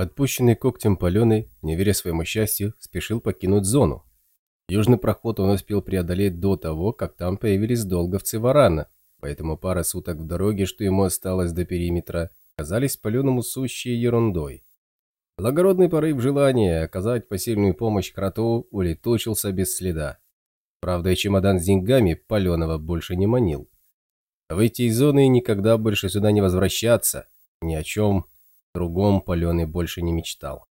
Отпущенный когтем паленый, не веря своему счастью, спешил покинуть зону. Южный проход он успел преодолеть до того, как там появились долговцы варана, поэтому пара суток в дороге, что ему осталось до периметра, казались паленому сущей ерундой. Благородный порыв желания оказать посильную помощь кроту улетучился без следа. Правда, и чемодан с деньгами паленого больше не манил. Выйти из зоны и никогда больше сюда не возвращаться, ни о чем другом Паленый больше не мечтал.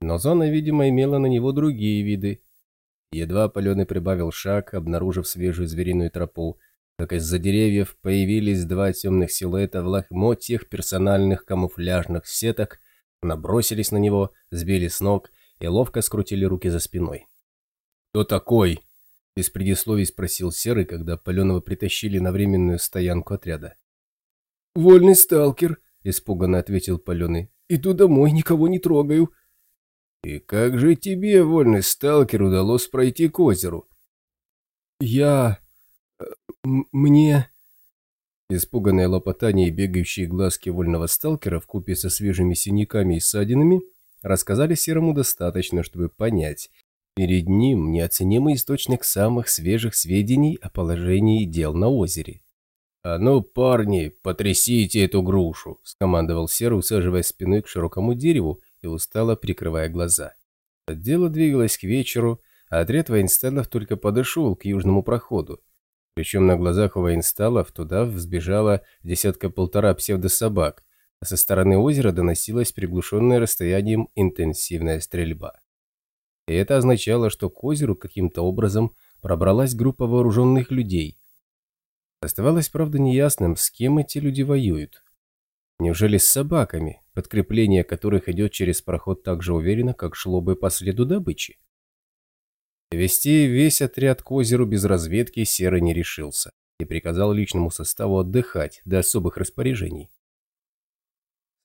Но зона, видимо, имела на него другие виды. Едва Паленый прибавил шаг, обнаружив свежую звериную тропу, как из-за деревьев появились два темных силуэта в лохмотьях персональных камуфляжных сеток, набросились на него, сбили с ног и ловко скрутили руки за спиной. «Кто такой?» – без предисловий спросил Серый, когда Паленого притащили на временную стоянку отряда. «Вольный сталкер», испуганно ответил Паленый. «Иду домой, никого не трогаю». «И как же тебе, вольный сталкер, удалось пройти к озеру?» «Я... Э, мне...» Испуганное лопотание и бегающие глазки вольного сталкера в купе со свежими синяками и ссадинами рассказали Серому достаточно, чтобы понять. Перед ним неоценимый источник самых свежих сведений о положении дел на озере. «А ну, парни, потрясите эту грушу!» – скомандовал Серый, усаживаясь спиной к широкому дереву и устало прикрывая глаза. Дело двигалось к вечеру, а отряд воинсталов только подошел к южному проходу. Причем на глазах у воинсталов туда взбежала десятка-полтора псевдособак, а со стороны озера доносилась приглушенная расстоянием интенсивная стрельба. И это означало, что к озеру каким-то образом пробралась группа вооруженных людей – Оставалось, правда, неясным, с кем эти люди воюют. Неужели с собаками, подкрепление которых идет через проход так же уверенно, как шло бы по следу добычи? Вести весь отряд к озеру без разведки Серый не решился и приказал личному составу отдыхать до особых распоряжений.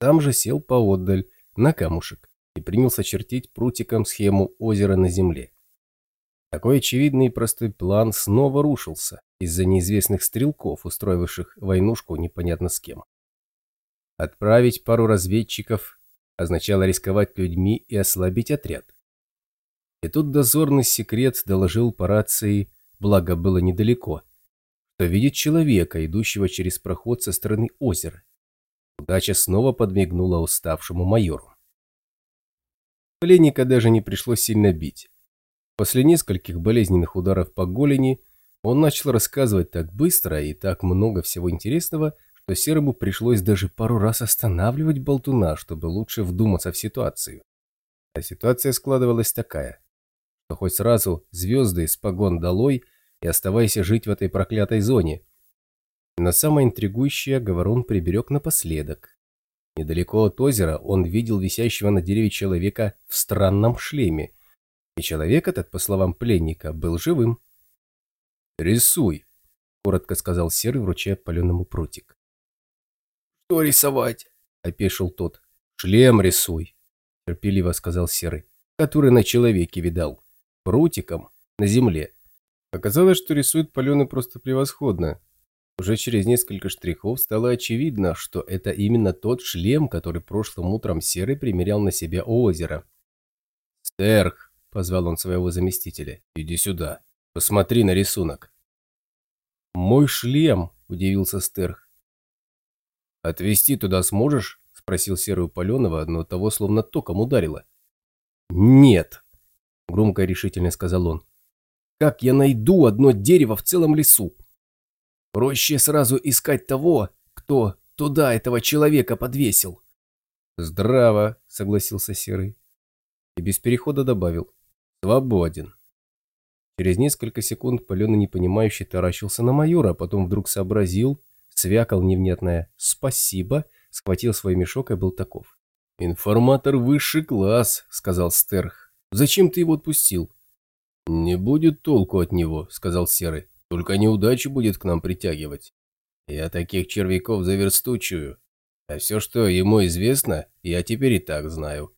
Сам же сел поотдаль, на камушек, и принялся чертить прутиком схему озера на земле. Такой очевидный и простой план снова рушился из-за неизвестных стрелков, устроивших войнушку непонятно с кем. Отправить пару разведчиков означало рисковать людьми и ослабить отряд. И тут дозорный секрет доложил по рации, благо было недалеко, что видит человека, идущего через проход со стороны озера. Удача снова подмигнула уставшему майору. Пленника даже не пришлось сильно бить. После нескольких болезненных ударов по голени он начал рассказывать так быстро и так много всего интересного, что Серому пришлось даже пару раз останавливать болтуна, чтобы лучше вдуматься в ситуацию. А ситуация складывалась такая, что хоть сразу звезды из погон долой и оставайся жить в этой проклятой зоне. Но самое интригующее Говорун приберег напоследок. Недалеко от озера он видел висящего на дереве человека в странном шлеме, и человек этот, по словам пленника, был живым. «Рисуй», — коротко сказал Серый, вручая паленому прутик. «Что рисовать?» — опешил тот. «Шлем рисуй», — терпеливо сказал Серый, который на человеке видал. Прутиком на земле. Оказалось, что рисует паленый просто превосходно. Уже через несколько штрихов стало очевидно, что это именно тот шлем, который прошлым утром Серый примерял на себя у озера. «Стерх», позвал он своего заместителя. «Иди сюда. Посмотри на рисунок». «Мой шлем!» – удивился Стерх. «Отвезти туда сможешь?» – спросил Серый Паленова, но того словно током ударило. «Нет!» – громко и решительно сказал он. «Как я найду одно дерево в целом лесу? Проще сразу искать того, кто туда этого человека подвесил». «Здраво!» – согласился Серый. И без перехода добавил. Свободен. Через несколько секунд Паленый непонимающе таращился на майора, а потом вдруг сообразил, свякал невнятное «спасибо», схватил свой мешок и был таков. «Информатор высший класс», — сказал Стерх. «Зачем ты его отпустил?» «Не будет толку от него», — сказал Серый. «Только неудачу будет к нам притягивать. Я таких червяков заверстучую. А все, что ему известно, я теперь и так знаю.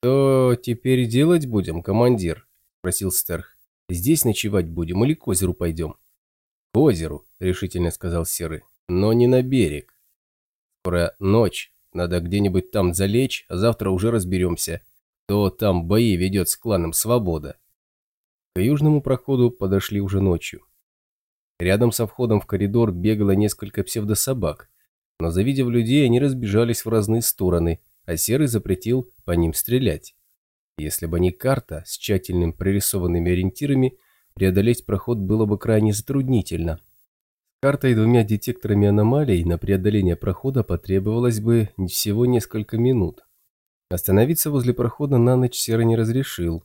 «Что теперь делать будем, командир?» – спросил Стерх. «Здесь ночевать будем или к озеру пойдем?» «К озеру», – решительно сказал Серый, – «но не на берег. Скоро ночь, Надо где-нибудь там залечь, а завтра уже разберемся, кто там бои ведет с кланом Свобода. К южному проходу подошли уже ночью. Рядом со входом в коридор бегало несколько псевдособак, но завидев людей, они разбежались в разные стороны, а Серый запретил по ним стрелять. Если бы не карта с тщательным прорисованными ориентирами, преодолеть проход было бы крайне затруднительно. С картой и двумя детекторами аномалий на преодоление прохода потребовалось бы всего несколько минут. Остановиться возле прохода на ночь Серый не разрешил.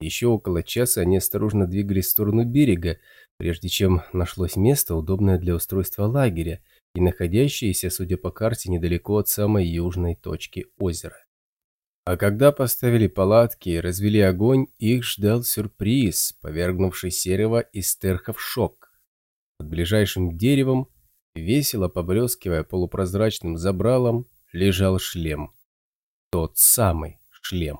Еще около часа они осторожно двигались в сторону берега, прежде чем нашлось место, удобное для устройства лагеря и находящееся, судя по карте, недалеко от самой южной точки озера. А когда поставили палатки и развели огонь, их ждал сюрприз, повергнувший Серого и Стерха в шок. Под ближайшим деревом, весело поблескивая полупрозрачным забралом, лежал шлем. Тот самый шлем.